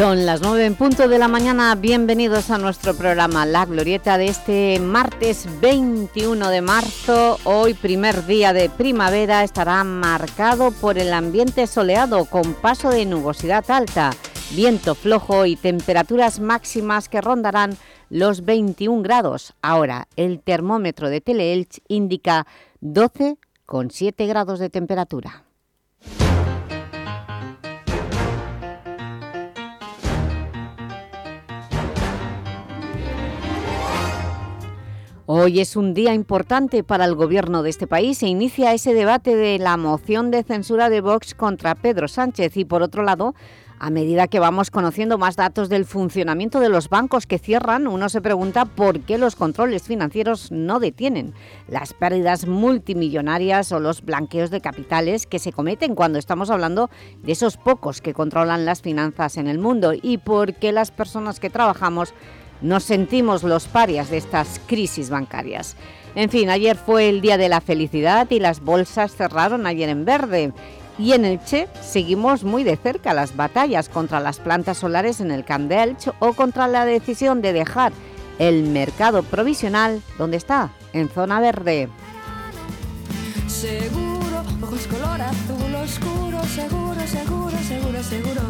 Son las 9 en punto de la mañana. Bienvenidos a nuestro programa La Glorieta de este martes 21 de marzo. Hoy, primer día de primavera, estará marcado por el ambiente soleado con paso de nubosidad alta, viento flojo y temperaturas máximas que rondarán los 21 grados. Ahora, el termómetro de Teleelch indica 12,7 grados de temperatura. Hoy es un día importante para el gobierno de este país. Se inicia ese debate de la moción de censura de Vox contra Pedro Sánchez y, por otro lado, a medida que vamos conociendo más datos del funcionamiento de los bancos que cierran, uno se pregunta por qué los controles financieros no detienen las pérdidas multimillonarias o los blanqueos de capitales que se cometen cuando estamos hablando de esos pocos que controlan las finanzas en el mundo y por qué las personas que trabajamos nos sentimos los parias de estas crisis bancarias. En fin, ayer fue el Día de la Felicidad y las bolsas cerraron ayer en verde. Y en Elche seguimos muy de cerca las batallas contra las plantas solares en el Camp o contra la decisión de dejar el mercado provisional, donde está? En zona verde. Seguro, ojos color azul oscuro, seguro, seguro, seguro, seguro.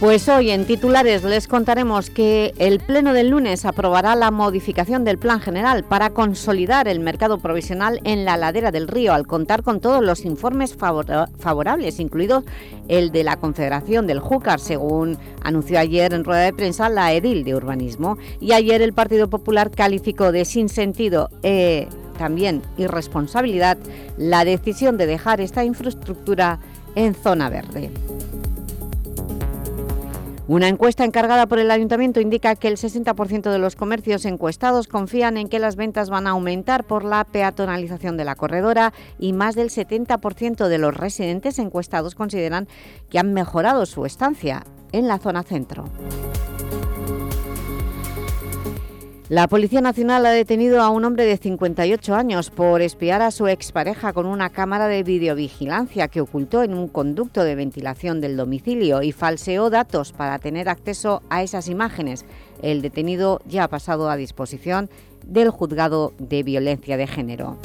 Pues hoy en titulares les contaremos que el Pleno del lunes aprobará la modificación del Plan General para consolidar el mercado provisional en la ladera del río al contar con todos los informes favorables, incluido el de la Confederación del Júcar, según anunció ayer en rueda de prensa la edil de urbanismo. Y ayer el Partido Popular calificó de sinsentido e también irresponsabilidad la decisión de dejar esta infraestructura en zona verde. Una encuesta encargada por el Ayuntamiento indica que el 60% de los comercios encuestados confían en que las ventas van a aumentar por la peatonalización de la corredora y más del 70% de los residentes encuestados consideran que han mejorado su estancia en la zona centro. La Policía Nacional ha detenido a un hombre de 58 años por espiar a su expareja con una cámara de videovigilancia que ocultó en un conducto de ventilación del domicilio y falseó datos para tener acceso a esas imágenes. El detenido ya ha pasado a disposición del Juzgado de Violencia de Género.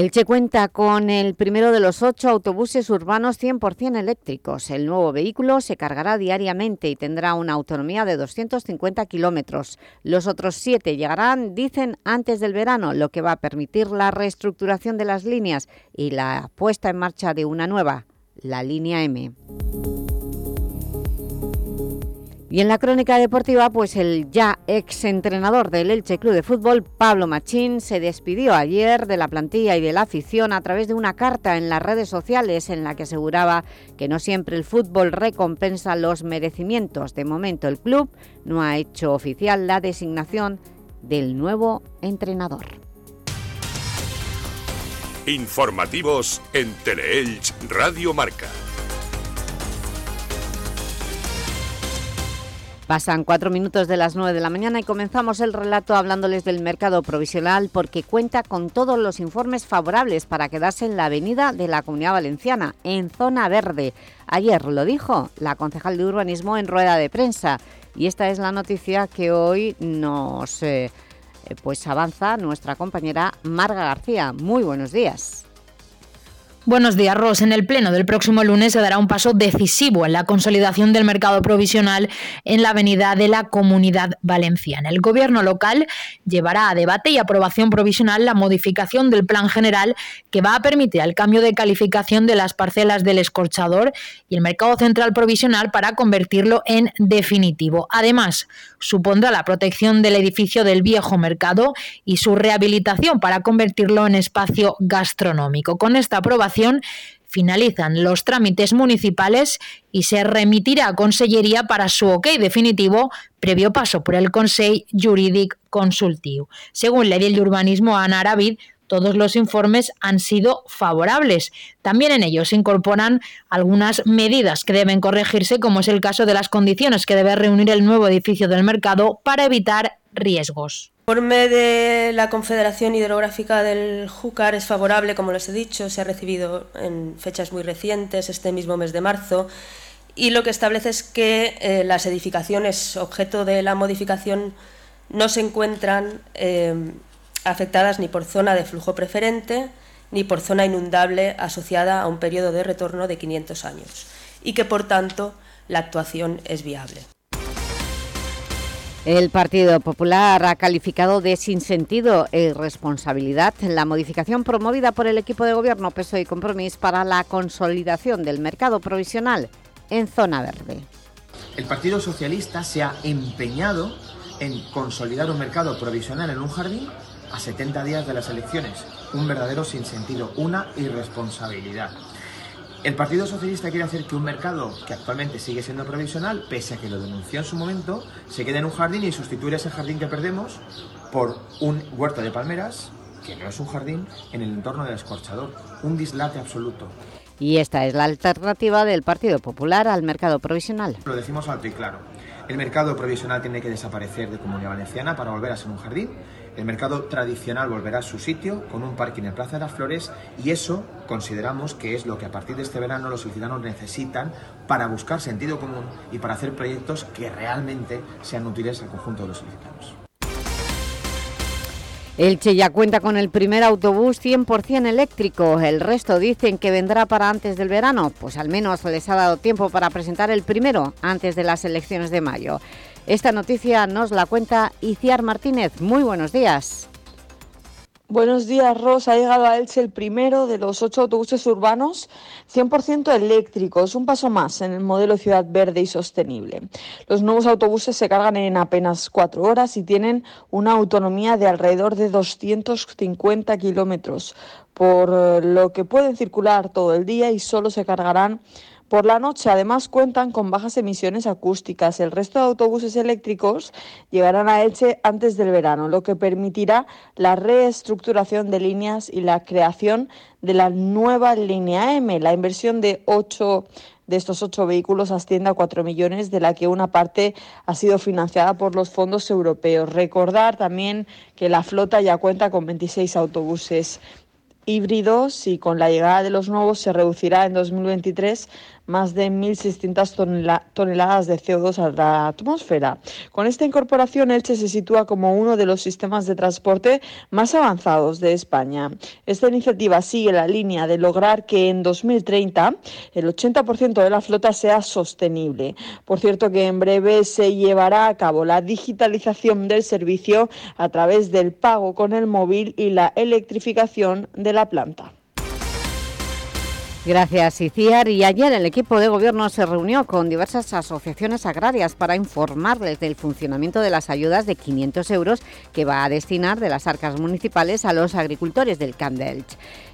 Elche cuenta con el primero de los ocho autobuses urbanos 100% eléctricos. El nuevo vehículo se cargará diariamente y tendrá una autonomía de 250 kilómetros. Los otros siete llegarán, dicen, antes del verano, lo que va a permitir la reestructuración de las líneas y la puesta en marcha de una nueva, la línea M. Y en la crónica deportiva, pues el ya exentrenador del Elche Club de Fútbol, Pablo Machín, se despidió ayer de la plantilla y de la afición a través de una carta en las redes sociales en la que aseguraba que no siempre el fútbol recompensa los merecimientos. De momento el club no ha hecho oficial la designación del nuevo entrenador. Informativos en Teleelch Radio Marca. Pasan cuatro minutos de las nueve de la mañana y comenzamos el relato hablándoles del mercado provisional porque cuenta con todos los informes favorables para quedarse en la avenida de la Comunidad Valenciana, en zona verde. Ayer lo dijo la concejal de urbanismo en rueda de prensa y esta es la noticia que hoy nos eh, pues avanza nuestra compañera Marga García. Muy buenos días. Buenos días, Ros. En el pleno del próximo lunes se dará un paso decisivo en la consolidación del mercado provisional en la avenida de la Comunidad Valenciana. El gobierno local llevará a debate y aprobación provisional la modificación del plan general que va a permitir el cambio de calificación de las parcelas del escorchador y el mercado central provisional para convertirlo en definitivo. Además, supondrá la protección del edificio del viejo mercado y su rehabilitación para convertirlo en espacio gastronómico. Con esta aprobación finalizan los trámites municipales y se remitirá a Consellería para su ok definitivo previo paso por el Consejo Jurídico Consultivo. Según la edil de urbanismo Ana Aravid, todos los informes han sido favorables. También en ellos se incorporan algunas medidas que deben corregirse, como es el caso de las condiciones que debe reunir el nuevo edificio del mercado para evitar riesgos. Informe de la Confederación Hidrográfica del Júcar es favorable, como les he dicho, se ha recibido en fechas muy recientes, este mismo mes de marzo, y lo que establece es que eh, las edificaciones objeto de la modificación no se encuentran eh, afectadas ni por zona de flujo preferente ni por zona inundable asociada a un periodo de retorno de 500 años y que, por tanto, la actuación es viable. El Partido Popular ha calificado de sinsentido e irresponsabilidad la modificación promovida por el equipo de gobierno PSOE y Compromís para la consolidación del mercado provisional en zona verde. El Partido Socialista se ha empeñado en consolidar un mercado provisional en un jardín a 70 días de las elecciones. Un verdadero sinsentido, una irresponsabilidad. El Partido Socialista quiere hacer que un mercado que actualmente sigue siendo provisional, pese a que lo denunció en su momento, se quede en un jardín y sustituir ese jardín que perdemos por un huerto de palmeras, que no es un jardín, en el entorno del escorchador. Un dislate absoluto. Y esta es la alternativa del Partido Popular al mercado provisional. Lo decimos alto y claro. El mercado provisional tiene que desaparecer de Comunidad Valenciana para volver a ser un jardín el mercado tradicional volverá a su sitio con un parking en Plaza de las Flores y eso consideramos que es lo que a partir de este verano los ciudadanos necesitan para buscar sentido común y para hacer proyectos que realmente sean útiles al conjunto de los ilicitanos. Elche ya cuenta con el primer autobús 100% eléctrico. El resto dicen que vendrá para antes del verano. Pues al menos les ha dado tiempo para presentar el primero antes de las elecciones de mayo. Esta noticia nos la cuenta Iciar Martínez. Muy buenos días. Buenos días, Rosa. Ha llegado a Elche el primero de los ocho autobuses urbanos 100% eléctricos, un paso más en el modelo ciudad verde y sostenible. Los nuevos autobuses se cargan en apenas cuatro horas y tienen una autonomía de alrededor de 250 kilómetros, por lo que pueden circular todo el día y solo se cargarán por la noche además cuentan con bajas emisiones acústicas. El resto de autobuses eléctricos llegarán a Elche antes del verano, lo que permitirá la reestructuración de líneas y la creación de la nueva línea M. La inversión de ocho de estos ocho vehículos asciende a cuatro millones, de la que una parte ha sido financiada por los fondos europeos. Recordar también que la flota ya cuenta con 26 autobuses híbridos y con la llegada de los nuevos se reducirá en 2023 más de 1.600 toneladas de CO2 a la atmósfera. Con esta incorporación, Elche se sitúa como uno de los sistemas de transporte más avanzados de España. Esta iniciativa sigue la línea de lograr que en 2030 el 80% de la flota sea sostenible. Por cierto que en breve se llevará a cabo la digitalización del servicio a través del pago con el móvil y la electrificación de la planta. Gracias, Iciar. Y ayer el equipo de gobierno se reunió con diversas asociaciones agrarias para informarles del funcionamiento de las ayudas de 500 euros que va a destinar de las arcas municipales a los agricultores del Camp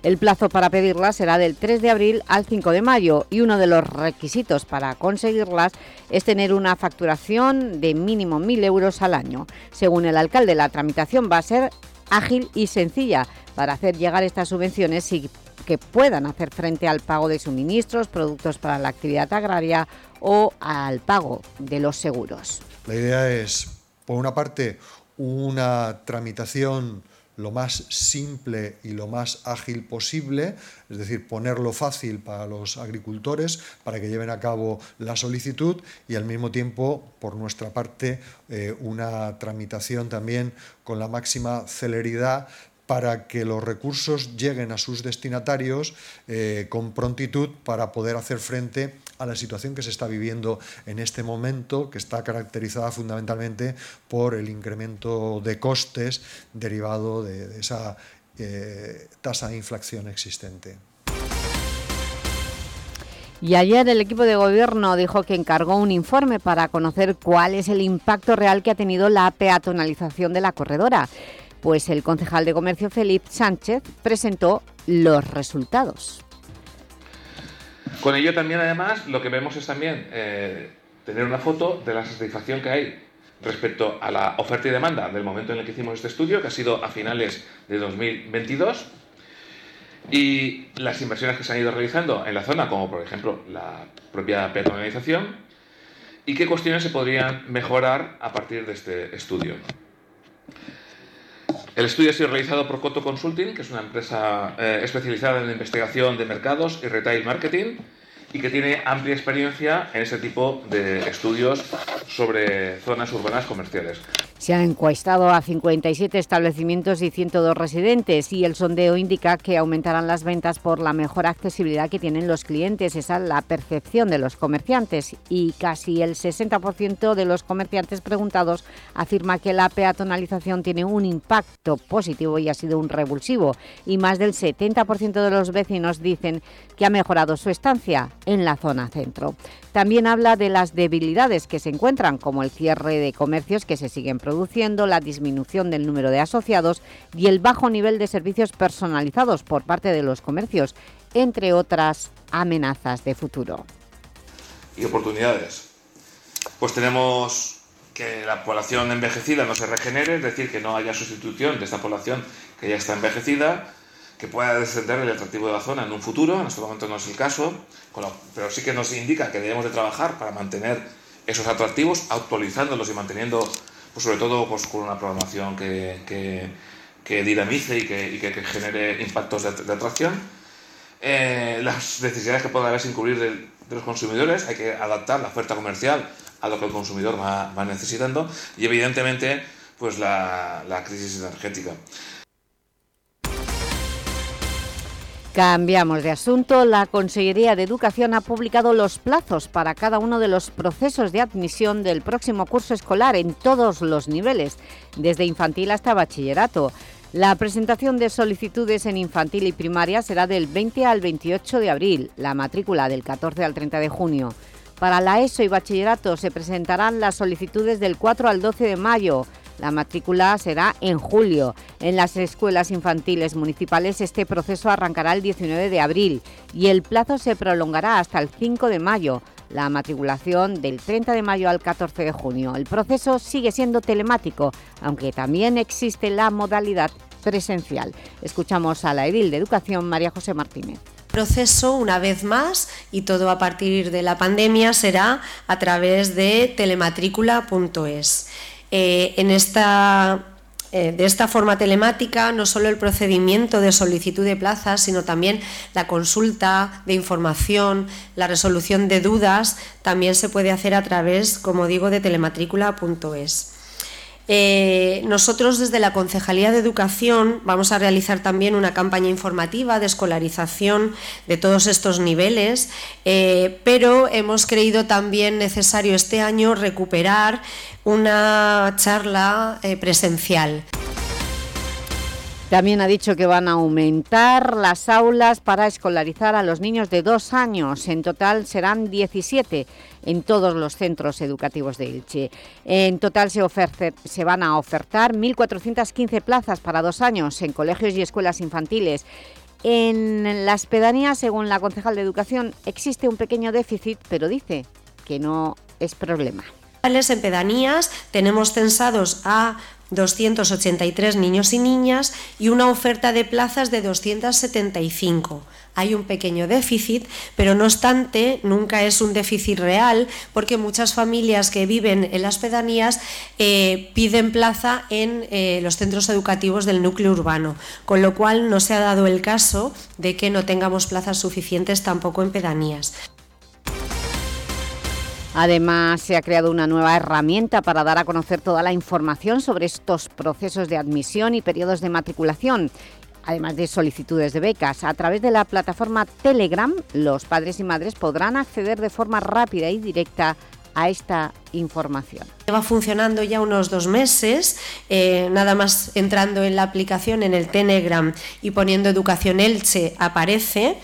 El plazo para pedirlas será del 3 de abril al 5 de mayo y uno de los requisitos para conseguirlas es tener una facturación de mínimo 1.000 euros al año. Según el alcalde, la tramitación va a ser ágil y sencilla para hacer llegar estas subvenciones y que puedan hacer frente al pago de suministros, productos para la actividad agraria o al pago de los seguros. La idea es, por una parte, una tramitación lo más simple y lo más ágil posible, es decir, ponerlo fácil para los agricultores para que lleven a cabo la solicitud y al mismo tiempo, por nuestra parte, eh, una tramitación también con la máxima celeridad para que los recursos lleguen a sus destinatarios eh, con prontitud para poder hacer frente a la situación que se está viviendo en este momento, que está caracterizada fundamentalmente por el incremento de costes derivado de, esa eh, tasa de inflación existente. Y ayer el equipo de gobierno dijo que encargó un informe para conocer cuál es el impacto real que ha tenido la peatonalización de la corredora. Pues el concejal de Comercio Felipe Sánchez presentó los resultados. Con ello también, además, lo que vemos es también eh, tener una foto de la satisfacción que hay respecto a la oferta y demanda del momento en el que hicimos este estudio, que ha sido a finales de 2022, y las inversiones que se han ido realizando en la zona, como por ejemplo la propia peatonalización, y qué cuestiones se podrían mejorar a partir de este estudio. El estudio ha sido realizado por Coto Consulting, que es una empresa eh, especializada en investigación de mercados y retail marketing y que tiene amplia experiencia en ese tipo de estudios sobre zonas urbanas comerciales. Se ha encuestado a 57 establecimientos y 102 residentes y el sondeo indica que aumentarán las ventas por la mejor accesibilidad que tienen los clientes. Esa es la percepción de los comerciantes y casi el 60% de los comerciantes preguntados afirma que la peatonalización tiene un impacto positivo y ha sido un revulsivo y más del 70% de los vecinos dicen que ha mejorado su estancia en la zona centro. También habla de las debilidades que se encuentran, como el cierre de comercios que se siguen produciendo, la disminución del número de asociados y el bajo nivel de servicios personalizados por parte de los comercios, entre otras amenazas de futuro. Y oportunidades. Pues tenemos que la población envejecida no se regenere, es decir, que no haya sustitución de esta población que ya está envejecida, que pueda descender el atractivo de la zona en un futuro, en este momento no es el caso, pero sí que nos indica que debemos de trabajar para mantener esos atractivos, actualizándolos y manteniendo, pues sobre todo pues, con una programación que, que, dinamice y que, que, genere impactos de, atracción. Eh, las necesidades que pueda haber sin cubrir de, los consumidores, hay que adaptar la oferta comercial a lo que el consumidor va, va necesitando y evidentemente pues la, la crisis energética. Cambiamos de asunto. La Consellería de Educación ha publicado los plazos para cada uno de los procesos de admisión del próximo curso escolar en todos los niveles, desde infantil hasta bachillerato. La presentación de solicitudes en infantil y primaria será del 20 al 28 de abril, la matrícula del 14 al 30 de junio. Para la ESO y bachillerato se presentarán las solicitudes del 4 al 12 de mayo, la matrícula será en julio. En las escuelas infantiles municipales este proceso arrancará el 19 de abril y el plazo se prolongará hasta el 5 de mayo. La matriculación del 30 de mayo al 14 de junio. El proceso sigue siendo telemático, aunque también existe la modalidad presencial. Escuchamos a la edil de Educación, María José Martínez proceso una vez más y todo a partir de la pandemia será a través de telematrícula.es. Eh, en esta, eh, de esta forma telemática, no solo el procedimiento de solicitud de plazas, sino también la consulta de información, la resolución de dudas, también se puede hacer a través, como digo, de telematrícula.es. Eh, nosotros desde la Concejalía de Educación vamos a realizar también una campaña informativa de escolarización de todos estos niveles, eh, pero hemos creído también necesario este año recuperar una charla eh, presencial. También ha dicho que van a aumentar las aulas para escolarizar a los niños de dos años. En total serán 17 en todos los centros educativos de Ilche. En total se, se van a ofertar 1.415 plazas para dos años en colegios y escuelas infantiles. En las pedanías, según la concejal de Educación, existe un pequeño déficit, pero dice que no es problema. En pedanías tenemos censados a 283 niños y niñas y una oferta de plazas de 275. Hay un pequeño déficit, pero no obstante nunca es un déficit real porque muchas familias que viven en las pedanías eh, piden plaza en eh, los centros educativos del núcleo urbano, con lo cual no se ha dado el caso de que no tengamos plazas suficientes tampoco en pedanías. Además, se ha creado una nueva herramienta para dar a conocer toda la información sobre estos procesos de admisión y periodos de matriculación además de solicitudes de becas. A través de la plataforma Telegram, los padres y madres podrán acceder de forma rápida y directa a esta información. Lleva funcionando ya unos dos meses, eh, nada más entrando en la aplicación en el Telegram y poniendo Educación Elche aparece.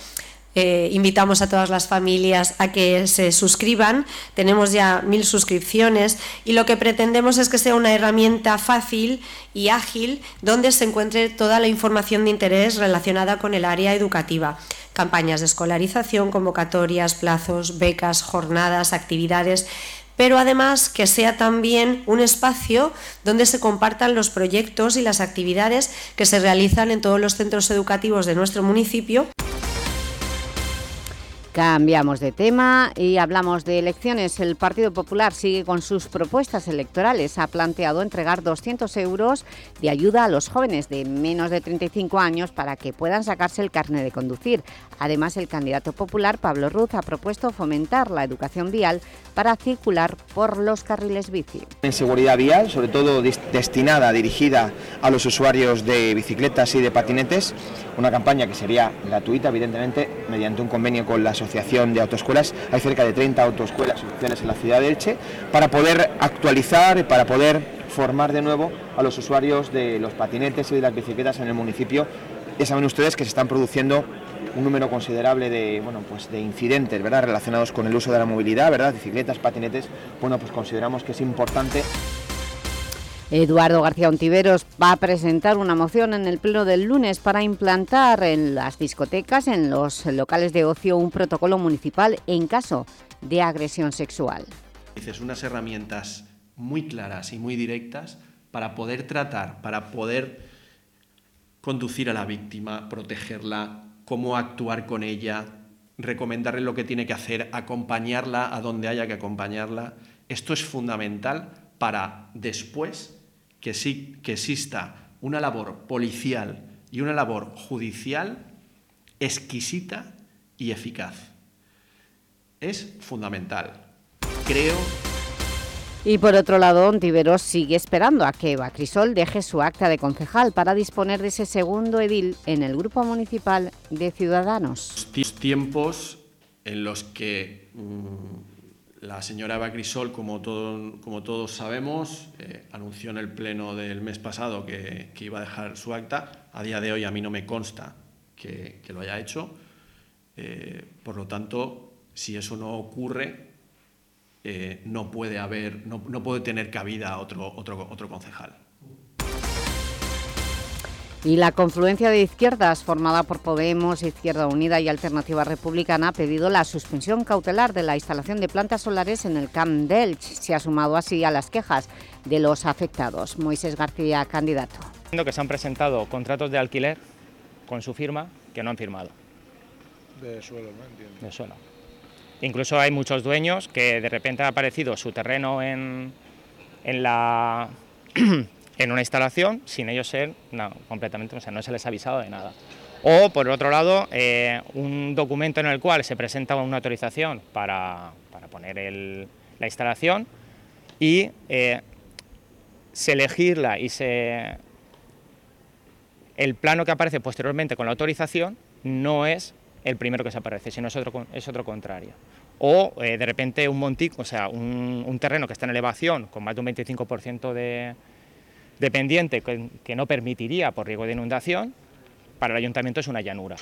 Eh, invitamos a todas las familias a que se suscriban. Tenemos ya mil suscripciones y lo que pretendemos es que sea una herramienta fácil y ágil donde se encuentre toda la información de interés relacionada con el área educativa. Campañas de escolarización, convocatorias, plazos, becas, jornadas, actividades pero además que sea también un espacio donde se compartan los proyectos y las actividades que se realizan en todos los centros educativos de nuestro municipio. Cambiamos de tema y hablamos de elecciones. El Partido Popular sigue con sus propuestas electorales. Ha planteado entregar 200 euros de ayuda a los jóvenes de menos de 35 años para que puedan sacarse el carnet de conducir. Además, el candidato popular, Pablo Ruz, ha propuesto fomentar la educación vial para circular por los carriles bici. En seguridad vial, sobre todo destinada, dirigida a los usuarios de bicicletas y de patinetes, una campaña que sería gratuita, evidentemente, mediante un convenio con las Asociación de Autoescuelas. Hay cerca de 30 autoescuelas oficiales en la ciudad de Elche para poder actualizar para poder formar de nuevo a los usuarios de los patinetes y de las bicicletas en el municipio. Ya saben ustedes que se están produciendo un número considerable de, bueno, pues de incidentes ¿verdad? relacionados con el uso de la movilidad, ¿verdad? bicicletas, patinetes. Bueno, pues consideramos que es importante Eduardo García Ontiveros va a presentar una moción en el pleno del lunes para implantar en las discotecas, en los locales de ocio, un protocolo municipal en caso de agresión sexual. Dices unas herramientas muy claras y muy directas para poder tratar, para poder conducir a la víctima, protegerla, cómo actuar con ella, recomendarle lo que tiene que hacer, acompañarla a donde haya que acompañarla. Esto es fundamental para después que, sí, que exista una labor policial y una labor judicial exquisita y eficaz. Es fundamental. Creo y por otro lado, Ontiveros sigue esperando a que Eva Crisol deje su acta de concejal para disponer de ese segundo edil en el Grupo Municipal de Ciudadanos. Tiempos en los que mm, la señora Eva Crisol, como, como todos sabemos, eh, anunció en el pleno del mes pasado que, iba a dejar su acta. A día de hoy a mí no me consta que, lo haya hecho. Eh, por lo tanto, si eso no ocurre, eh, no puede haber, no, no, puede tener cabida otro, otro, otro concejal. Y la confluencia de izquierdas, formada por Podemos, Izquierda Unida y Alternativa Republicana, ha pedido la suspensión cautelar de la instalación de plantas solares en el Camp Delch. Se ha sumado así a las quejas de los afectados. Moisés García, candidato. Que se han presentado contratos de alquiler con su firma que no han firmado. De suelo, ¿no? Entiendo. De suelo. Incluso hay muchos dueños que de repente ha aparecido su terreno en, en la en una instalación sin ellos ser no, completamente, o sea, no se les ha avisado de nada. O, por otro lado, eh, un documento en el cual se presenta una autorización para, para poner el, la instalación y eh, se elegirla y se... El plano que aparece posteriormente con la autorización no es el primero que se aparece, sino es otro, es otro contrario. O eh, de repente un montico, o sea, un, terreno que está en elevación con más de un 25% de, dependiente que no permitiría por riesgo de inundación, para el ayuntamiento es una llanura.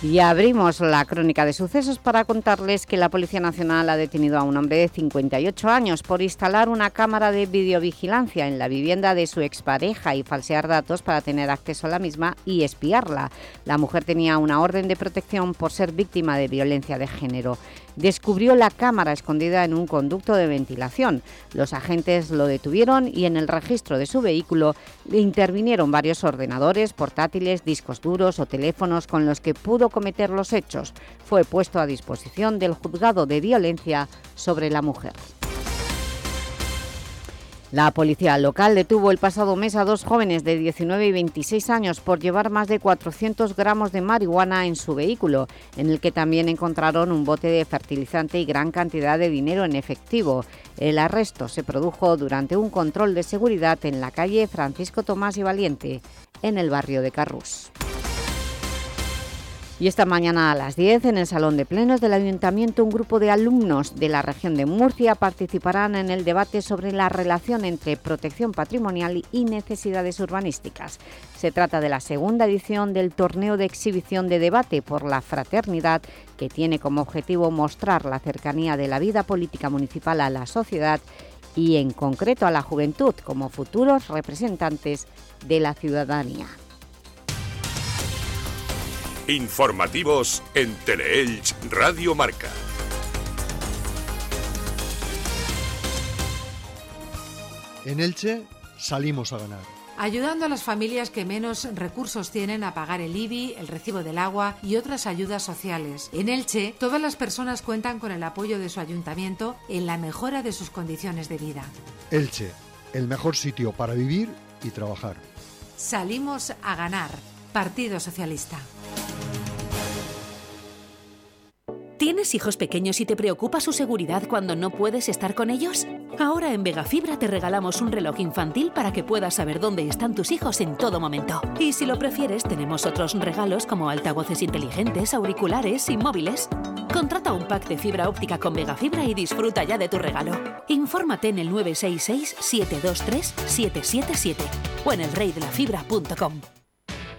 Y abrimos la crónica de sucesos para contarles que la Policía Nacional ha detenido a un hombre de 58 años por instalar una cámara de videovigilancia en la vivienda de su expareja y falsear datos para tener acceso a la misma y espiarla. La mujer tenía una orden de protección por ser víctima de violencia de género descubrió la cámara escondida en un conducto de ventilación. Los agentes lo detuvieron y en el registro de su vehículo intervinieron varios ordenadores, portátiles, discos duros o teléfonos con los que pudo cometer los hechos. Fue puesto a disposición del juzgado de violencia sobre la mujer. La policía local detuvo el pasado mes a dos jóvenes de 19 y 26 años por llevar más de 400 gramos de marihuana en su vehículo, en el que también encontraron un bote de fertilizante y gran cantidad de dinero en efectivo. El arresto se produjo durante un control de seguridad en la calle Francisco Tomás y Valiente, en el barrio de Carrús. Y esta mañana a las 10, en el Salón de Plenos del Ayuntamiento, un grupo de alumnos de la región de Murcia participarán en el debate sobre la relación entre protección patrimonial y necesidades urbanísticas. Se trata de la segunda edición del torneo de exhibición de debate por la fraternidad, que tiene como objetivo mostrar la cercanía de la vida política municipal a la sociedad y en concreto a la juventud como futuros representantes de la ciudadanía. Informativos en Teleelch Radio Marca. En Elche salimos a ganar. Ayudando a las familias que menos recursos tienen a pagar el IBI, el recibo del agua y otras ayudas sociales. En Elche, todas las personas cuentan con el apoyo de su ayuntamiento en la mejora de sus condiciones de vida. Elche, el mejor sitio para vivir y trabajar. Salimos a ganar. Partido Socialista. ¿Tienes hijos pequeños y te preocupa su seguridad cuando no puedes estar con ellos? Ahora en Vegafibra te regalamos un reloj infantil para que puedas saber dónde están tus hijos en todo momento. Y si lo prefieres, tenemos otros regalos como altavoces inteligentes, auriculares y móviles. Contrata un pack de fibra óptica con Vegafibra y disfruta ya de tu regalo. Infórmate en el 966-723-777 o en elreydelafibra.com.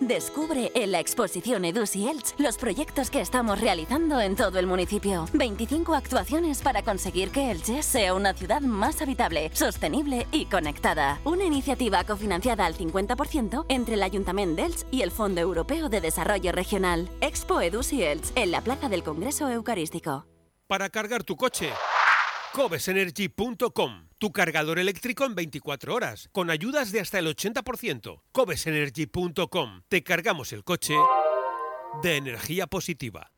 Descubre en la exposición Edus y Elch los proyectos que estamos realizando en todo el municipio. 25 actuaciones para conseguir que Elche sea una ciudad más habitable, sostenible y conectada. Una iniciativa cofinanciada al 50% entre el Ayuntamiento de Elche y el Fondo Europeo de Desarrollo Regional. Expo Edus y Elch en la Plaza del Congreso Eucarístico. Para cargar tu coche, cobesenergy.com tu cargador eléctrico en 24 horas, con ayudas de hasta el 80%. Cobesenergy.com. Te cargamos el coche de energía positiva.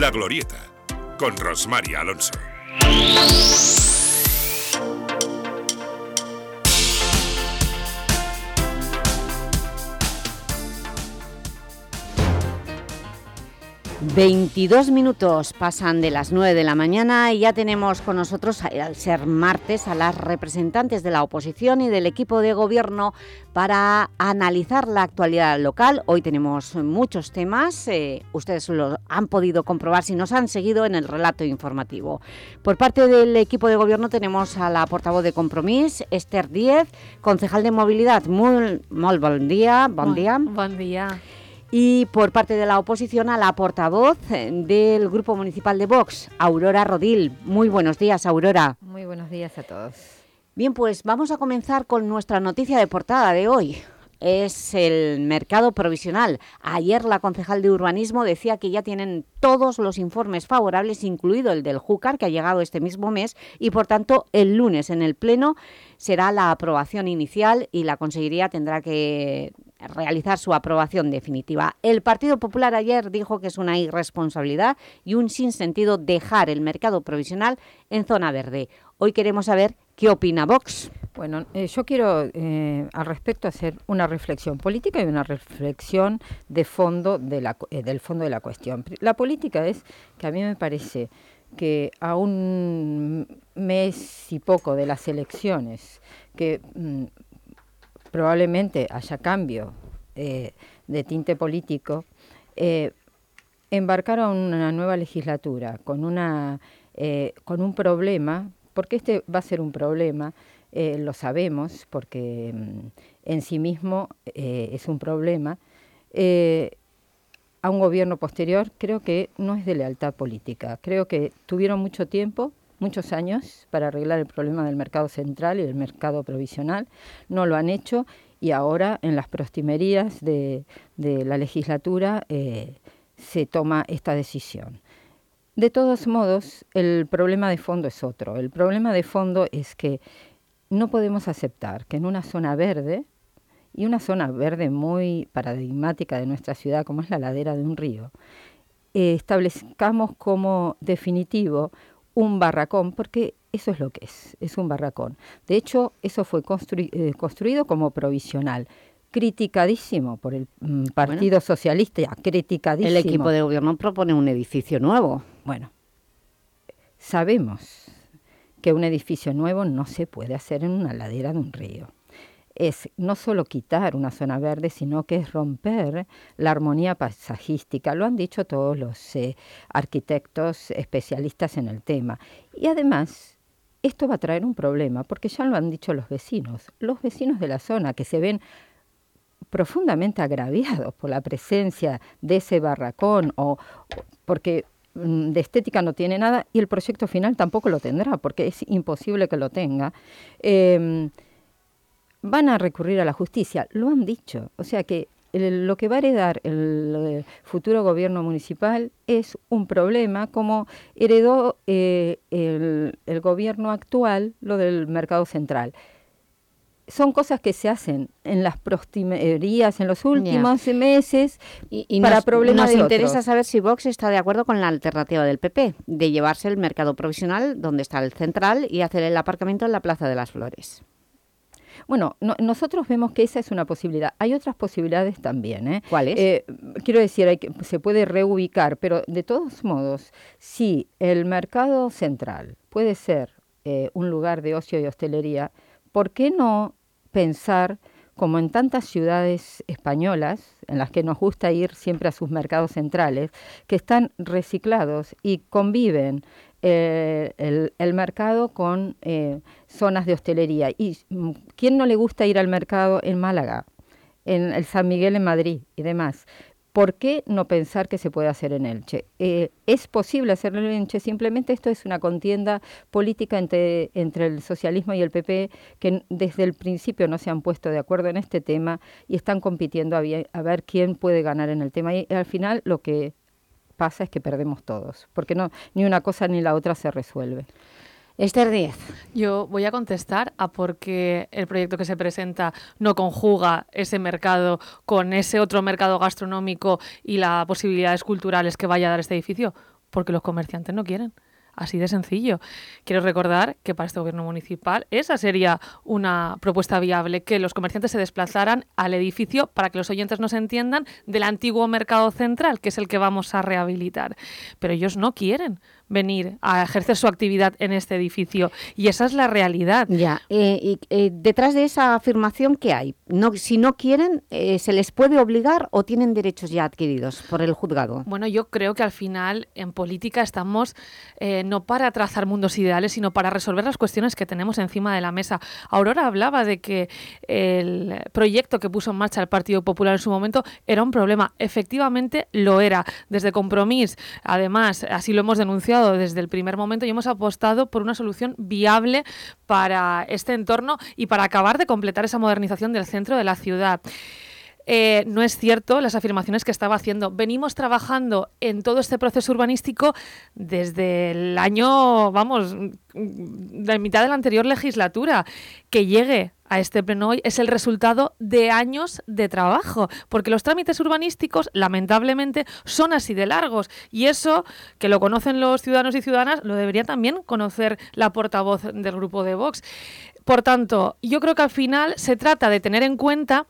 La Glorieta, con Rosmary Alonso. 22 minutos pasan de las 9 de la mañana y ya tenemos con nosotros, al ser martes, a las representantes de la oposición y del equipo de gobierno para analizar la actualidad local. Hoy tenemos muchos temas, eh, ustedes lo han podido comprobar si nos han seguido en el relato informativo. Por parte del equipo de gobierno tenemos a la portavoz de Compromís, Esther Díez, concejal de Movilidad. Muy, muy buen día. Buen día. Buen día y por parte de la oposición a la portavoz del Grupo Municipal de Vox, Aurora Rodil. Muy buenos días, Aurora. Muy buenos días a todos. Bien, pues vamos a comenzar con nuestra noticia de portada de hoy. Es el mercado provisional. Ayer la concejal de Urbanismo decía que ya tienen todos los informes favorables, incluido el del Júcar, que ha llegado este mismo mes, y por tanto el lunes en el Pleno será la aprobación inicial y la Consejería tendrá que realizar su aprobación definitiva. El Partido Popular ayer dijo que es una irresponsabilidad y un sinsentido dejar el mercado provisional en zona verde. Hoy queremos saber qué opina Vox. Bueno, eh, yo quiero eh, al respecto hacer una reflexión política y una reflexión de fondo de la, eh, del fondo de la cuestión. La política es que a mí me parece que a un mes y poco de las elecciones, que mm, probablemente haya cambio eh, de tinte político, eh, embarcaron una nueva legislatura con, una, eh, con un problema, porque este va a ser un problema, lo sabemos, porque mm, en sí mismo es un problema, a un gobierno posterior creo que no es de lealtad política. Creo que tuvieron mucho tiempo muchos años para arreglar el problema del mercado central y del mercado provisional, no lo han hecho y ahora en las prostimerías de, la legislatura eh, se toma esta decisión. De todos modos, el problema de fondo es otro. El problema de fondo es que no podemos aceptar que en una zona verde, y una zona verde muy paradigmática de nuestra ciudad, como es la ladera de un río, eh, establezcamos como definitivo un barracón, porque eso es lo que es, es un barracón. De hecho, eso fue eh, construido como provisional criticadísimo por el mm, Partido Socialista, criticadísimo. El equipo de gobierno propone un edificio nuevo. Bueno, sabemos que un edificio nuevo no se puede hacer en una ladera de un río. Es no solo quitar una zona verde, sino que es romper la armonía paisajística. Lo han dicho todos los eh, arquitectos especialistas en el tema. Y además, esto va a traer un problema, porque ya lo han dicho los vecinos. Los vecinos de la zona que se ven profundamente agraviados por la presencia de ese barracón o porque Mm, de estética no tiene nada y el proyecto final tampoco lo tendrá, porque es imposible que lo tenga. Em, van a recurrir a la justicia, lo han dicho. O sea que lo que va a heredar el, futuro gobierno municipal es un problema como heredó eh, el gobierno actual lo del mercado central son cosas que se hacen en las prostimerías en los últimos meses y, para problemas nos interesa saber si Vox está de acuerdo con la alternativa del PP, de llevarse el mercado provisional donde está el central y hacer el aparcamiento en la Plaza de las Flores. Bueno, nosotros vemos que esa es una posibilidad. Hay otras posibilidades también. ¿eh? ¿Cuáles? Eh, quiero decir, hay que, se puede reubicar, pero de todos modos, si el mercado central puede ser eh, un lugar de ocio y hostelería, ¿por qué no pensar, como en tantas ciudades españolas, en las que nos gusta ir siempre a sus mercados centrales, que están reciclados y conviven eh, el, mercado con eh, zonas de hostelería. ¿Y mm, quién no le gusta ir al mercado en Málaga? en el San Miguel en Madrid y demás. ¿Por qué no pensar que se puede hacer en Elche? Eh, es posible hacerlo en Elche, simplemente esto es una contienda política entre, entre el socialismo y el PP que desde el principio no se han puesto de acuerdo en este tema y están compitiendo a, a ver quién puede ganar en el tema. Y al final lo que pasa es que perdemos todos, porque no, ni una cosa ni la otra se resuelve. Esther Díez. Yo voy a contestar a por qué el proyecto que se presenta no conjuga ese mercado con ese otro mercado gastronómico y las posibilidades culturales que vaya a dar este edificio. Porque los comerciantes no quieren. Así de sencillo. Quiero recordar que para este gobierno municipal esa sería una propuesta viable, que los comerciantes se desplazaran al edificio, para que los oyentes nos entiendan, del antiguo mercado central, que es el que vamos a rehabilitar. Pero ellos no quieren venir a ejercer su actividad en este edificio y esa es la realidad. Ya, eh, y eh, detrás de esa afirmación, ¿qué hay? No, si no quieren, eh, ¿se les puede obligar o tienen derechos ya adquiridos por el juzgado? Bueno, yo creo que al final en política estamos no para trazar mundos ideales, sino para resolver las cuestiones que tenemos encima de la mesa. Aurora hablaba de que el proyecto que puso en marcha el Partido Popular en su momento era un problema. Efectivamente lo era. Desde Compromís, además, así lo hemos denunciado desde el primer momento y hemos apostado por una solución viable para este entorno y para acabar de completar esa modernización del centro de la ciudad. Eh, no es cierto las afirmaciones que estaba haciendo. Venimos trabajando en todo este proceso urbanístico desde el año, vamos, la mitad de la anterior legislatura. Que llegue a este pleno hoy es el resultado de años de trabajo, porque los trámites urbanísticos, lamentablemente, son así de largos. Y eso, que lo conocen los ciudadanos y ciudadanas, lo debería también conocer la portavoz del grupo de Vox. Por tanto, yo creo que al final se trata de tener en cuenta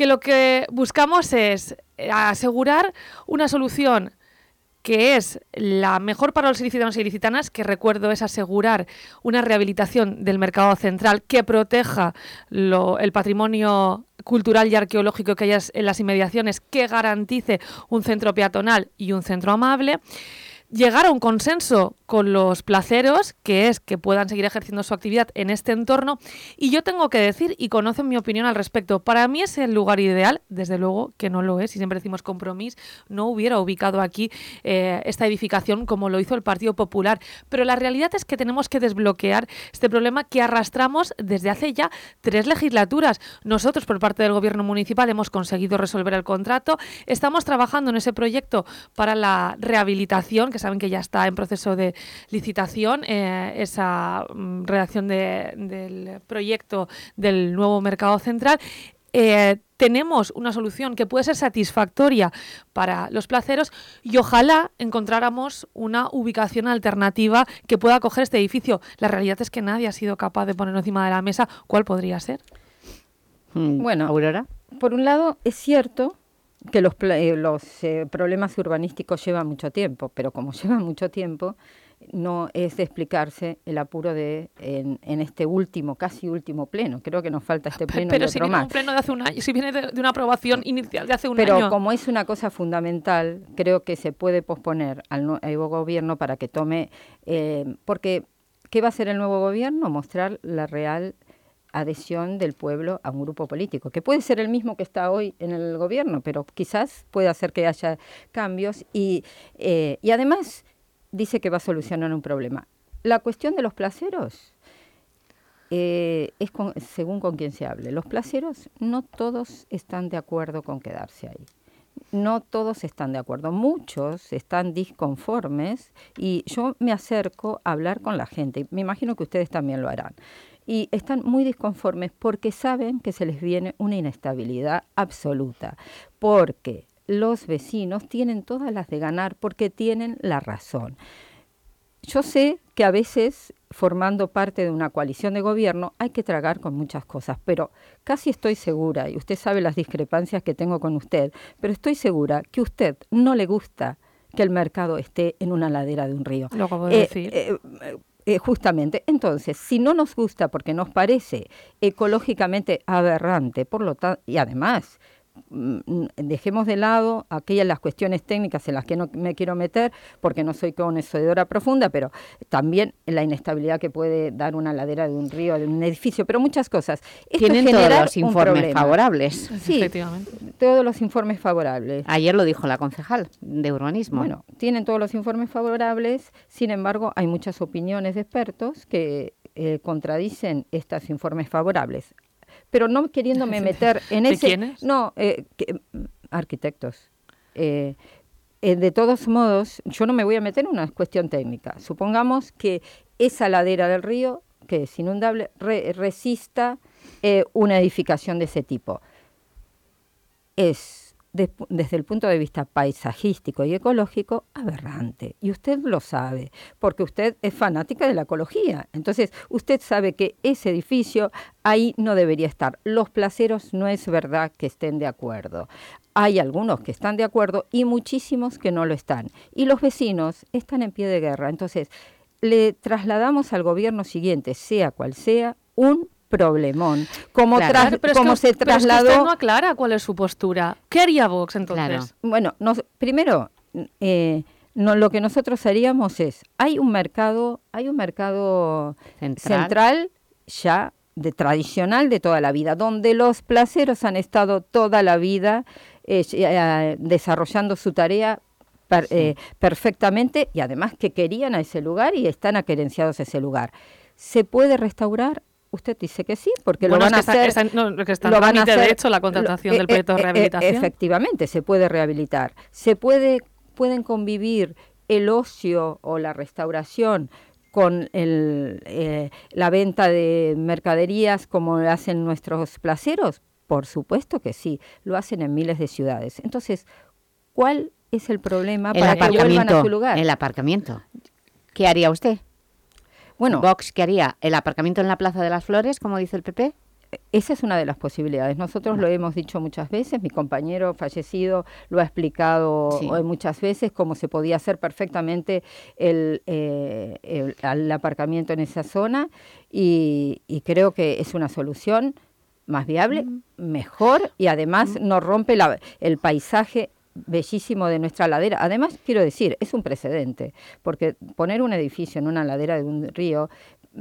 que lo que buscamos es asegurar una solución que es la mejor para los ilicitanos y ilicitanas, que recuerdo es asegurar una rehabilitación del mercado central que proteja el patrimonio cultural y arqueológico que hay en las inmediaciones, que garantice un centro peatonal y un centro amable. Llegar a un consenso con los placeros, que es que puedan seguir ejerciendo su actividad en este entorno. Y yo tengo que decir, y conocen mi opinión al respecto, para mí es el lugar ideal, desde luego que no lo es, y siempre decimos compromiso, no hubiera ubicado aquí eh, esta edificación como lo hizo el Partido Popular. Pero la realidad es que tenemos que desbloquear este problema que arrastramos desde hace ya tres legislaturas. Nosotros, por parte del Gobierno Municipal, hemos conseguido resolver el contrato. Estamos trabajando en ese proyecto para la rehabilitación, que saben que ya está en proceso de licitación, eh, esa mm, redacción del proyecto del nuevo mercado central. Eh, tenemos una solución que puede ser satisfactoria para los placeros y ojalá encontráramos una ubicación alternativa que pueda acoger este edificio. La realidad es que nadie ha sido capaz de ponerlo encima de la mesa. ¿Cuál podría ser? Mm, bueno, Aurora. Por un lado, es cierto que los, eh, los eh, problemas urbanísticos llevan mucho tiempo, pero como llevan mucho tiempo, no es de explicarse el apuro de en, este último, casi último pleno. Creo que nos falta este pleno pero y si otro viene más. un pleno de hace un año, si viene de, de una aprobación inicial de hace un Pero año. como es una cosa fundamental, creo que se puede posponer al nuevo gobierno para que tome, eh, porque ¿qué va a hacer el nuevo gobierno? Mostrar la real adhesión del pueblo a un grupo político, que puede ser el mismo que está hoy en el gobierno, pero quizás puede hacer que haya cambios y, eh, y además dice que va a solucionar un problema. La cuestión de los placeros eh, es con- según con quien se hable. Los placeros no todos están de acuerdo con quedarse ahí. No todos están de acuerdo, muchos están disconformes y yo me acerco a hablar con la gente. Me imagino que ustedes también lo harán. Y están muy disconformes porque saben que se les viene una inestabilidad absoluta, porque los vecinos tienen todas las de ganar porque tienen la razón. Yo sé que a veces, formando parte de una coalición de gobierno, hay que tragar con muchas cosas, pero casi estoy segura, y usted sabe las discrepancias que tengo con usted, pero estoy segura que a usted no le gusta que el mercado esté en una ladera de un río. Lo acabo de Eh, decir. eh, eh, justamente, entonces, si no nos gusta porque nos parece ecológicamente aberrante, por lo tanto, y además, dejemos de lado aquellas las cuestiones técnicas en las que no me quiero meter porque no soy conocedora profunda, pero también la inestabilidad que puede dar una ladera de un río, de un edificio, pero muchas cosas. Esto Tienen todos los informes favorables. Sí, Efectivamente. todos los informes favorables. Ayer lo dijo la concejal de urbanismo. Bueno, tienen todos los informes favorables, sin embargo, hay muchas opiniones de expertos que eh, contradicen estos informes favorables. Pero no queriéndome meter en ¿De ese... quiénes? No, eh, que- arquitectos. Eh, eh, de todos modos, yo no me voy a meter en una cuestión técnica. Supongamos que esa ladera del río, que es inundable, re- resista eh, una edificación de ese tipo es, de- desde el punto de vista paisajístico y ecológico, aberrante. Y usted lo sabe, porque usted es fanática de la ecología. Entonces, usted sabe que ese edificio ahí no debería estar. Los placeros no es verdad que estén de acuerdo. Hay algunos que están de acuerdo y muchísimos que no lo están. Y los vecinos están en pie de guerra. Entonces, le trasladamos al gobierno siguiente, sea cual sea, un problemón. Como, Claro. tras- Claro, pero es como que- se pero es que trasladó... usted no aclara cuál es su postura. ¿Qué haría Vox entonces? Bueno, nos- primero, eh, no, lo que nosotros haríamos es, hay un mercado, hay un mercado Central. central, ya de tradicional de toda la vida, donde los placeros han estado toda la vida eh, eh, desarrollando su tarea per- perfectamente y además que querían a ese lugar y están aquerenciados a ese lugar. ¿Se puede restaurar? Usted dice que sí, porque Bueno, lo van a que está- hacer. está- no, que está lo van a trámite, de hacer- hecho, la contratación lo- del proyecto de eh, eh, rehabilitación. efectivamente, se puede rehabilitar. Se puede, pueden convivir el ocio o la restauración con el, eh, la venta de mercaderías como lo hacen nuestros placeros. Por supuesto que sí, lo hacen en miles de ciudades. Entonces, ¿cuál es el problema el para que vuelvan a su lugar? El aparcamiento. ¿Qué haría usted? Bueno, Vox, ¿qué haría? ¿El aparcamiento en la Plaza de las Flores, como dice el PP? Esa es una de las posibilidades. Nosotros lo hemos dicho muchas veces, mi compañero fallecido lo ha explicado Sí. muchas veces, cómo se podía hacer perfectamente el, eh, el- el aparcamiento en esa zona y, y creo que es una solución más viable, mejor y además no rompe la- el paisaje bellísimo de nuestra ladera. Además, quiero decir, es un precedente, porque poner un edificio en una ladera de un río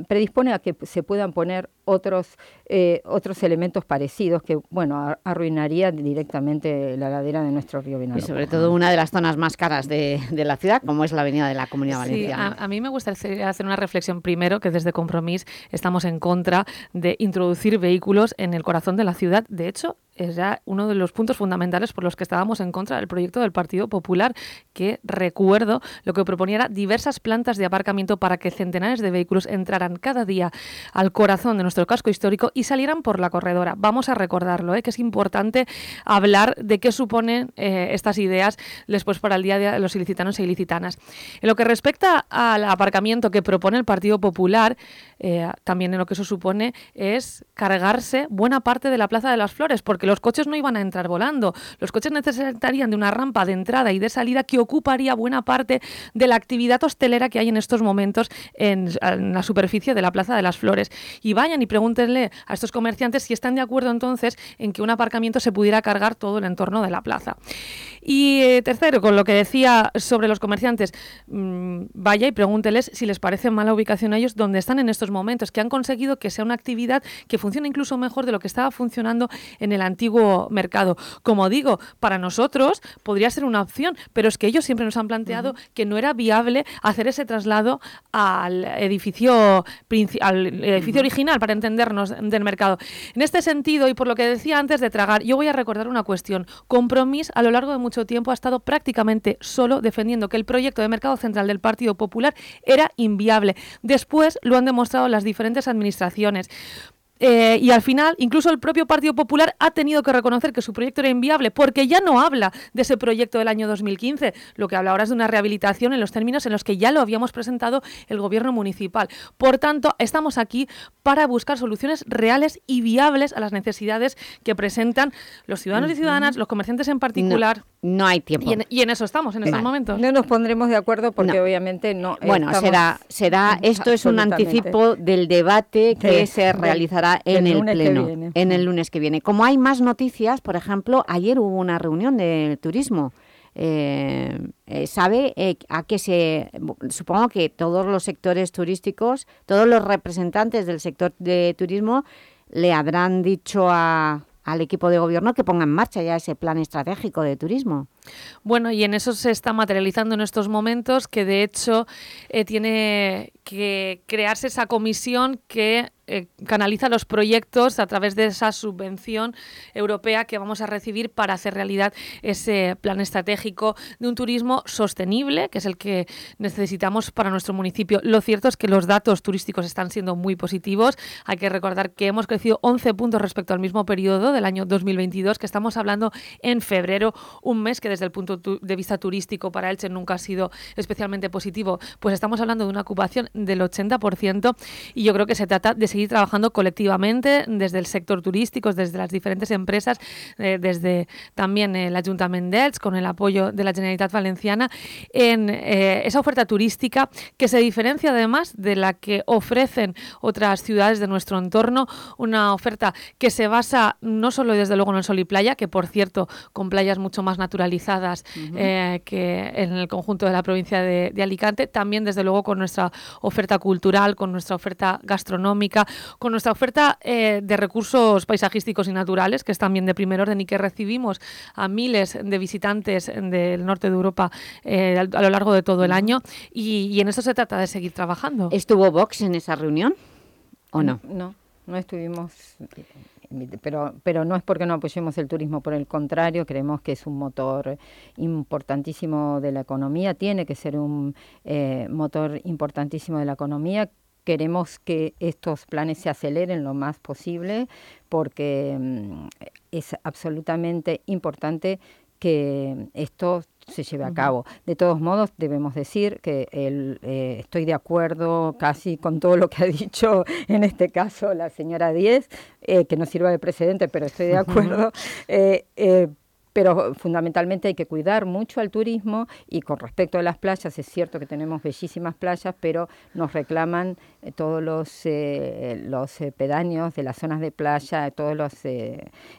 predispone a que se puedan poner otros, eh, otros elementos parecidos que, bueno, arruinaría directamente la ladera de nuestro río Vinalopó. Y sobre todo una de las zonas más caras de, la ciudad, como es la avenida de la Comunidad Valenciana. A, a, mí me gustaría hacer una reflexión primero, que desde Compromís estamos en contra de introducir vehículos en el corazón de la ciudad. De hecho, es ya uno de los puntos fundamentales por los que estábamos en contra del proyecto del Partido Popular, que recuerdo lo que proponía era diversas plantas de aparcamiento para que centenares de vehículos entraran cada día al corazón de nuestro casco histórico y salieran por la corredora. Vamos a recordarlo, ¿eh? que es importante hablar de qué suponen eh, estas ideas después para el día de los ilicitanos e ilicitanas. En lo que respecta al aparcamiento que propone el Partido Popular, eh, también en lo que eso supone es cargarse buena parte de la Plaza de las Flores, porque los coches no iban a entrar volando. Los coches necesitarían de una rampa de entrada y de salida que ocuparía buena parte de la actividad hostelera que hay en estos momentos en, la superficie de la Plaza de las Flores. Y vayan y pregúntenle a estos comerciantes si están de acuerdo entonces en que un aparcamiento se pudiera cargar todo el entorno de la plaza. Y eh, tercero, con lo que decía sobre los comerciantes, mm, vaya y pregúnteles si les parece mala ubicación a ellos donde están en estos momentos, que han conseguido que sea una actividad que funcione incluso mejor de lo que estaba funcionando en el antiguo mercado. Como digo, para nosotros podría ser una opción, pero es que ellos siempre nos han planteado que no era viable hacer ese traslado al edificio, al edificio original, para entendernos, del mercado. En este sentido, y por lo que decía antes de tragar, yo voy a recordar una cuestión. Compromís a lo largo de mucho tiempo ha estado prácticamente solo defendiendo que el proyecto de mercado central del Partido Popular era inviable. Después lo han demostrado las diferentes administraciones. Eh, y al final, incluso el propio Partido Popular ha tenido que reconocer que su proyecto era inviable, porque ya no habla de ese proyecto del año 2015. Lo que habla ahora es de una rehabilitación en los términos en los que ya lo habíamos presentado el gobierno municipal. Por tanto, estamos aquí para buscar soluciones reales y viables a las necesidades que presentan los ciudadanos y ciudadanas, los comerciantes en particular. No, hay tiempo. Y en, eso estamos en estos momentos. No nos pondremos de acuerdo porque obviamente no. Bueno, será, será, esto es un anticipo del debate que se realizará en el Pleno, en el lunes que viene. Como hay más noticias, por ejemplo, ayer hubo una reunión de turismo. Eh, eh, ¿Sabe eh, a qué se...? Supongo que todos los sectores turísticos, todos los representantes del sector de turismo le habrán dicho a, al equipo de gobierno que ponga en marcha ya ese plan estratégico de turismo. Bueno, y en eso se está materializando en estos momentos que de hecho tiene que crearse esa comisión que eh, canaliza los proyectos a través de esa subvención europea que vamos a recibir para hacer realidad ese plan estratégico de un turismo sostenible, que es el que necesitamos para nuestro municipio. Lo cierto es que los datos turísticos están siendo muy positivos. Hay que recordar que hemos crecido 11 puntos respecto al mismo periodo del año 2022, que estamos hablando en febrero, un mes que desde el punto de vista turístico para Elche nunca ha sido especialmente positivo. Pues estamos hablando de una ocupación del 80% y yo creo que se trata de seguir trabajando colectivamente desde el sector turístico, desde las diferentes empresas, eh, desde también el Ayuntamiento de con el apoyo de la Generalitat Valenciana, en eh, esa oferta turística que se diferencia además de la que ofrecen otras ciudades de nuestro entorno, una oferta que se basa no solo desde luego en el sol y playa, que por cierto con playas mucho más naturalizadas eh, que en el conjunto de la provincia de, de Alicante, también desde luego con nuestra oferta cultural, con nuestra oferta gastronómica, con nuestra oferta eh, de recursos paisajísticos y naturales, que es también de primer orden y que recibimos a miles de visitantes del norte de Europa eh, a lo largo de todo el año y, en eso se trata de seguir trabajando. ¿Estuvo Vox en esa reunión o no? No, no estuvimos pero, pero no es porque no apoyemos el turismo, por el contrario, creemos que es un motor importantísimo de la economía, tiene que ser un eh, motor importantísimo de la economía. Queremos que estos planes se aceleren lo más posible porque mm, es absolutamente importante que esto se lleve a cabo. De todos modos, debemos decir que el, eh, estoy de acuerdo casi con todo lo que ha dicho en este caso la señora Díez, eh, que no sirva de precedente, pero estoy de acuerdo. Eh, pero fundamentalmente hay que cuidar mucho al turismo y con respecto a las playas, es cierto que tenemos bellísimas playas, pero nos reclaman eh, todos los, eh, los eh, pedáneos de las zonas de playa, todos los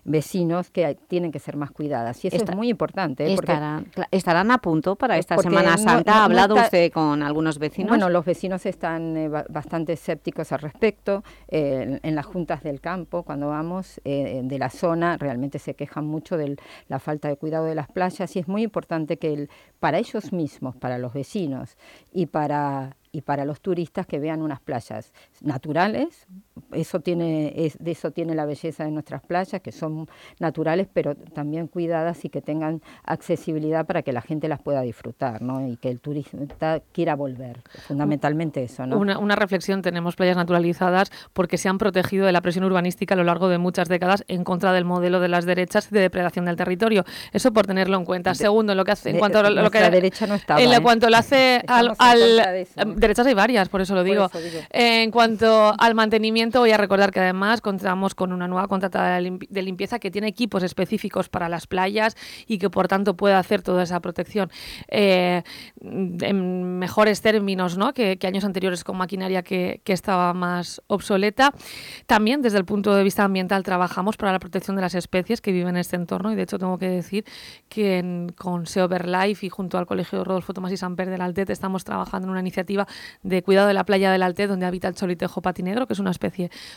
vecinos que tienen que ser más cuidadas. Y eso es muy importante. Estarán, ¿Estarán a punto para esta Semana Santa? ¿Ha hablado usted con algunos vecinos? Bueno, los vecinos están bastante escépticos al respecto. en las juntas del campo, cuando vamos de la zona, realmente se quejan mucho de la falta de cuidado de las playas y es muy importante que el, para ellos mismos, para los vecinos y para y para los turistas que vean unas playas naturales, eso tiene, es, de eso tiene la belleza de nuestras playas, que son naturales pero también cuidadas y que tengan accesibilidad para que la gente las pueda disfrutar, ¿no? Y que el turista quiera volver, fundamentalmente eso, ¿no? Una, una reflexión, tenemos playas naturalizadas porque se han protegido de la presión urbanística a lo largo de muchas décadas en contra del modelo de las derechas de depredación del territorio. Eso por tenerlo en cuenta. Segundo, lo que hace en cuanto a lo, que la derecha no estaba, en ¿eh? cuanto lo hace al, derechas hay varias, por eso lo digo. en cuanto al mantenimiento, voy a recordar que además contamos con una nueva contratada de limpieza que tiene equipos específicos para las playas y que por tanto puede hacer toda esa protección eh, en mejores términos ¿no? que, años anteriores con maquinaria que, estaba más obsoleta. También desde el punto de vista ambiental trabajamos para la protección de las especies que viven en este entorno y de hecho tengo que decir que con Seoverlife y junto al Colegio Rodolfo Tomás y Samper del Altet estamos trabajando en una iniciativa de cuidado de la playa del Alte, donde habita el cholitejo patinegro, que es una especie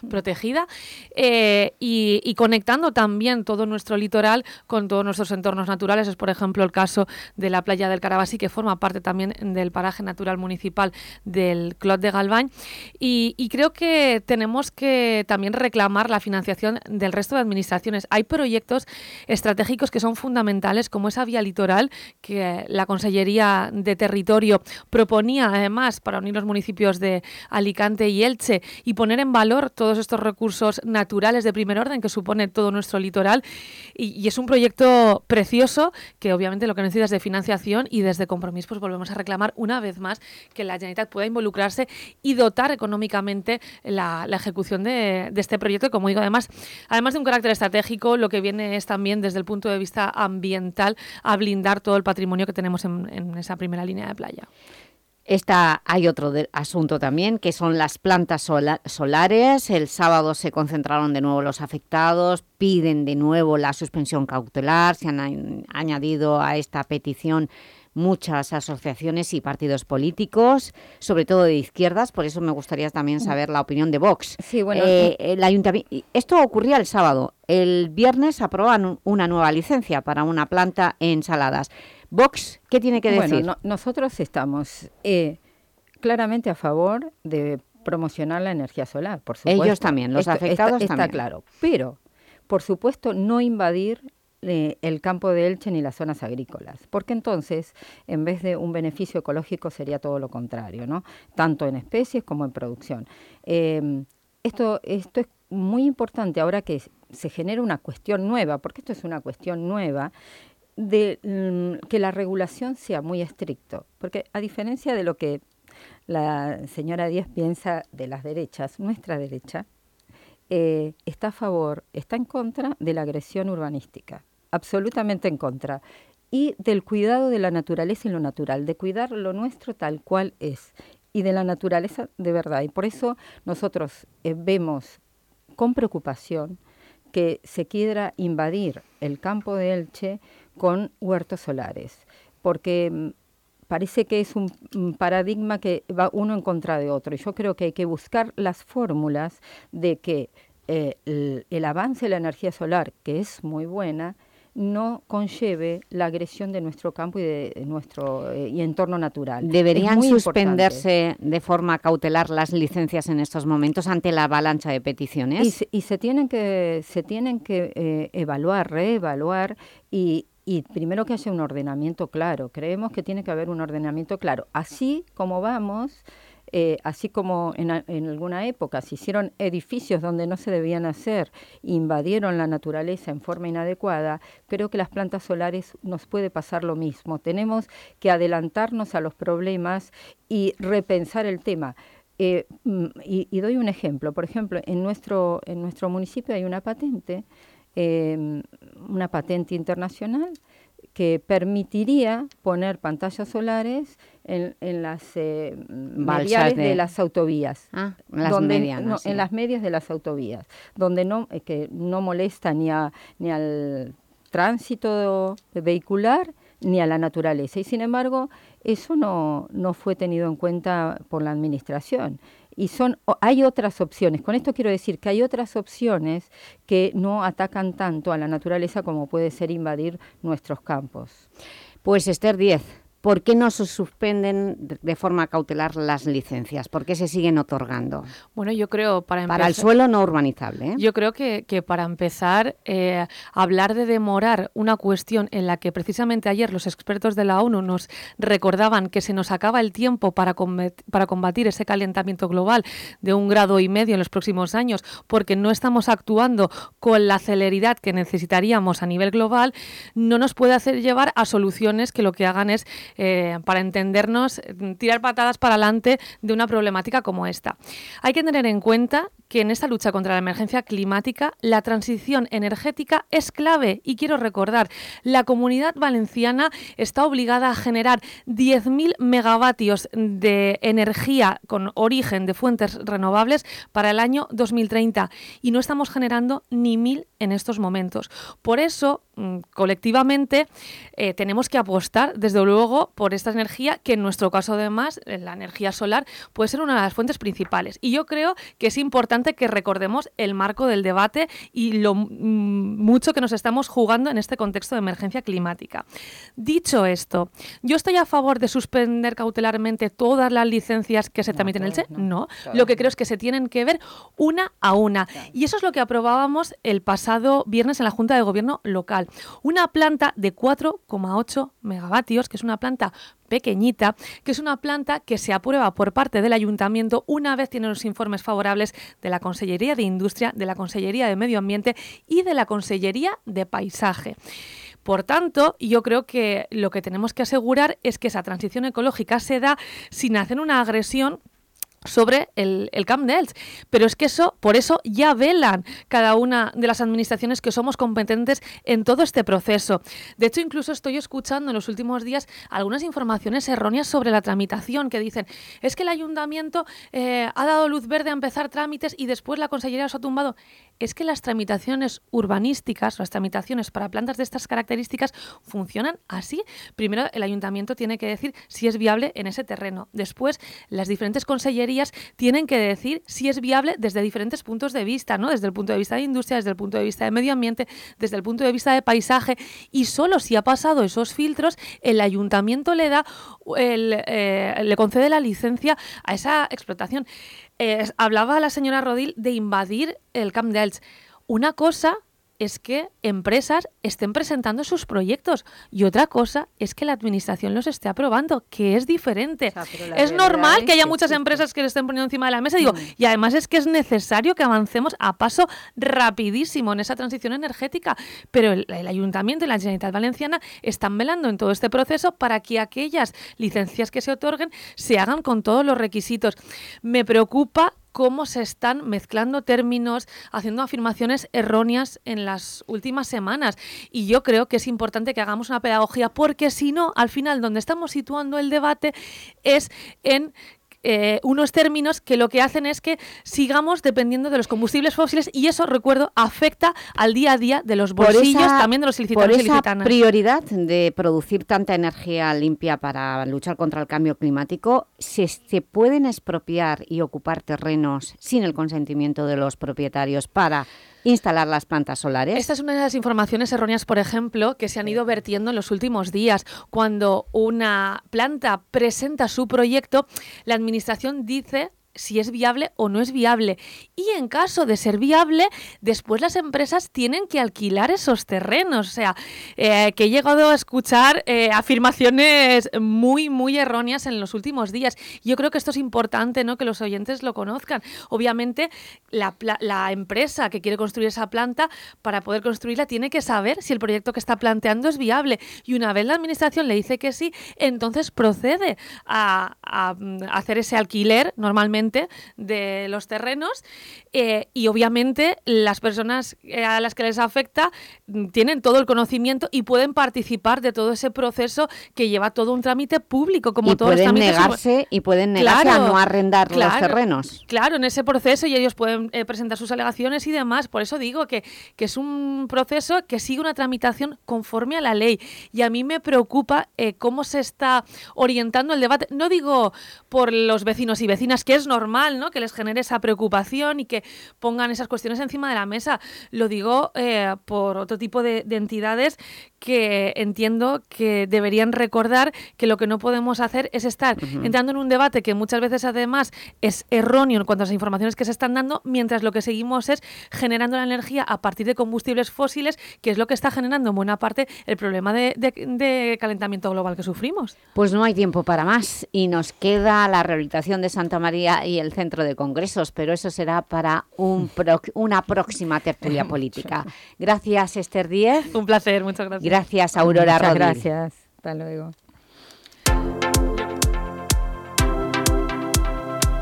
protegida, eh, y, conectando también todo nuestro litoral con todos nuestros entornos naturales. Es, por ejemplo, el caso de la playa del Carabasí, que forma parte también del paraje natural municipal del Clot de Galván. Y, y creo que tenemos que también reclamar la financiación del resto de administraciones. Hay proyectos estratégicos que son fundamentales, como esa vía litoral que la Consellería de Territorio proponía, además, para unir los municipios de Alicante y Elche y poner en valor todos estos recursos naturales de primer orden que supone todo nuestro litoral. Y, es un proyecto precioso que obviamente lo que necesita es de financiación y desde Compromís pues volvemos a reclamar una vez más que la Generalitat pueda involucrarse y dotar económicamente la, ejecución de, este proyecto. como digo, además, además de un carácter estratégico, lo que viene es también desde el punto de vista ambiental a blindar todo el patrimonio que tenemos en esa primera línea de playa. Esta, hay otro asunto también, que son las plantas solares. El sábado se concentraron de nuevo los afectados, piden de nuevo la suspensión cautelar. Se han añadido a esta petición muchas asociaciones y partidos políticos, sobre todo de izquierdas, por eso me gustaría también mm. saber la opinión de Vox. Sí, bueno, eh, el ayuntamiento, esto ocurría el sábado. El viernes aproban una nueva licencia para una planta en Saladas. Vox, ¿qué tiene que decir? Bueno, nosotros estamos eh, claramente a favor de promocionar la energía solar, por supuesto. Ellos también, los afectados está, también. Está claro, pero, por supuesto, no invadir eh, el campo de Elche ni las zonas agrícolas, porque entonces, en vez de un beneficio ecológico, sería todo lo contrario, ¿no? Tanto en especies como en producción. Em, esto, esto es muy importante ahora que se genera una cuestión nueva, porque esto es una cuestión nueva, de mm, que la regulación sea muy estricto, porque a diferencia de lo que la señora Díaz piensa de las derechas, nuestra derecha eh, está a favor, está en contra de la agresión urbanística, absolutamente en contra, y del cuidado de la naturaleza y lo natural, de cuidar lo nuestro tal cual es, y de la naturaleza de verdad. Y por eso nosotros eh, vemos con preocupación que se quiera invadir el campo de Elche con huertos solares, porque mm, parece que es un, paradigma que va uno en contra de otro. Y yo creo que hay que buscar las fórmulas de que eh, el, avance de la energía solar, que es muy buena, no conlleve la agresión de nuestro campo y de nuestro eh, y entorno natural. ¿Deberían suspenderse de forma cautelar las licencias en estos momentos ante la avalancha de peticiones? Y se, tienen que, se tienen que eh, evaluar, reevaluar y, y primero que haya un ordenamiento claro. Creemos que tiene que haber un ordenamiento claro. Así como vamos, eh, así como en, en, alguna época se hicieron edificios donde no se debían hacer, invadieron la naturaleza en forma inadecuada, creo que las plantas solares nos puede pasar lo mismo. Tenemos que adelantarnos a los problemas y repensar el tema. Eh, mm, y, y, doy un ejemplo. Por ejemplo, en nuestro, en nuestro municipio hay una patente em, una patente internacional que permitiría poner pantallas solares en, las eh, de... las autovías. Ah, las medianas, En las medias de las autovías, donde no, eh, que no molesta ni, a, ni al tránsito vehicular ni a la naturaleza. Y sin embargo, eso no, no fue tenido en cuenta por la administración y son hay otras opciones. Con esto quiero decir que hay otras opciones que no atacan tanto a la naturaleza como puede ser invadir nuestros campos. Pues Esther 10. ¿Por qué no se suspenden de forma cautelar las licencias? ¿Por qué se siguen otorgando? Bueno, yo creo para Para el suelo no urbanizable. ¿eh? Yo creo que, para empezar, eh, hablar de demorar una cuestión en la que precisamente ayer los expertos de la ONU nos recordaban que se nos acaba el tiempo para, para combatir ese calentamiento global de un grado y medio en los próximos años, porque no estamos actuando con la celeridad que necesitaríamos a nivel global, no nos puede hacer llevar a soluciones que lo que hagan es eh, para entendernos, tirar patadas para adelante de una problemática como esta. Hay que tener en cuenta que en esta lucha contra la emergencia climática la transición energética es clave y quiero recordar, la comunidad valenciana está obligada a generar 10.000 megavatios de energía con origen de fuentes renovables para el año 2030 y no estamos generando ni mil en estos momentos. Por eso, mm, colectivamente, eh, tenemos que apostar, desde luego, por esta energía que en nuestro caso, además, la energía solar puede ser una de las fuentes principales. Y yo creo que es importante que recordemos el marco del debate y lo mucho que nos estamos jugando en este contexto de emergencia climática. Dicho esto, ¿yo estoy a favor de suspender cautelarmente todas las licencias que se tramiten en el CHE? No. Lo que creo es que se tienen que ver una a una. Y eso es lo que aprobábamos el pasado viernes en la Junta de Gobierno local. Una planta de 4,8 megavatios, que es una planta pequeñita, que es una planta que se aprueba por parte del ayuntamiento una vez tiene los informes favorables de la Consellería de Industria, de la Consellería de Medio Ambiente y de la Consellería de Paisaje. Por tanto, yo creo que lo que tenemos que asegurar es que esa transición ecológica se da sin hacer una agresión sobre el, el Camp de Pero es que eso, por eso ya velan cada una de las administraciones que somos competentes en todo este proceso. De hecho, incluso estoy escuchando en los últimos días algunas informaciones erróneas sobre la tramitación que dicen es que el ayuntamiento eh, ha dado luz verde a empezar trámites y después la consellería los ha tumbado. Es que las tramitaciones urbanísticas, las tramitaciones para plantas de estas características funcionan así. Primero, el ayuntamiento tiene que decir si es viable en ese terreno. Después, las diferentes consellerías tienen que decir si es viable desde diferentes puntos de vista, ¿no? Desde el punto de vista de industria, desde el punto de vista de medio ambiente, desde el punto de vista de paisaje y solo si ha pasado esos filtros el ayuntamiento le da eh, le concede la licencia a esa explotación. Eh, hablaba la señora Rodil de invadir el Camp de Una cosa es que empresas estén presentando sus proyectos y otra cosa es que la administración los esté aprobando, que es diferente. es normal que haya muchas empresas que le estén poniendo encima de la mesa, digo, mm. y además es que es necesario que avancemos a paso rapidísimo en esa transición energética, pero el, el Ayuntamiento y la Generalitat Valenciana están velando en todo este proceso para que aquellas licencias que se otorguen se hagan con todos los requisitos. Me preocupa cómo se están mezclando términos, haciendo afirmaciones erróneas en las últimas semanas. Y yo creo que es importante que hagamos una pedagogía, porque si no, al final donde estamos situando el debate es en eh, unos términos que lo que hacen es que sigamos dependiendo de los combustibles fósiles y eso, recuerdo, afecta al día a día de los bolsillos también de los ilicitanos por esa prioridad de producir tanta energía limpia para luchar contra el cambio climático, ¿se, ¿se pueden expropiar y ocupar terrenos sin el consentimiento de los propietarios para instalar las plantas solares? Esta es una de las informaciones erróneas, por ejemplo, que se han ido vertiendo en los últimos días. Cuando una planta presenta su proyecto, la Administración dice si es viable o no es viable. Y en caso de ser viable, después las empresas tienen que alquilar esos terrenos. O sea, eh, que he llegado a escuchar eh, afirmaciones muy, muy erróneas en los últimos días. Yo creo que esto es importante, ¿no? Que los oyentes lo conozcan. Obviamente, la, la empresa que quiere construir esa planta, para poder construirla, tiene que saber si el proyecto que está planteando es viable. Y una vez la administración le dice que sí, entonces procede a, a, hacer ese alquiler normalmente de los terrenos eh, y obviamente las personas eh, a las que les afecta mm, tienen todo el conocimiento y pueden participar de todo ese proceso que lleva todo un trámite público como y todos pueden los negarse y pueden negarse a no arrendar los terrenos. Claro, en ese proceso y ellos pueden eh, presentar sus alegaciones y demás. Por eso digo que, que es un proceso que sigue una tramitación conforme a la ley. Y a mí me preocupa eh, cómo se está orientando el debate. No digo por los vecinos y vecinas, que es normal ¿no? que les genere esa preocupación y que pongan esas cuestiones encima de la mesa. Lo digo eh, por otro tipo de, de entidades que entiendo que deberían recordar que lo que no podemos hacer es estar entrando en un debate que muchas veces además es erróneo en cuanto a las informaciones que se están dando, mientras lo que seguimos es generando la energía a partir de combustibles fósiles, que es lo que está generando en buena parte el problema de, de- de calentamiento global que sufrimos. Pues no hay tiempo para más y nos queda la rehabilitación de Santa María y el Centro de Congresos, pero eso será para una próxima tertulia política. Gracias, Esther Díez. Un placer, muchas gracias. Gracias, Aurora muchas Rodríguez. gracias. Hasta luego.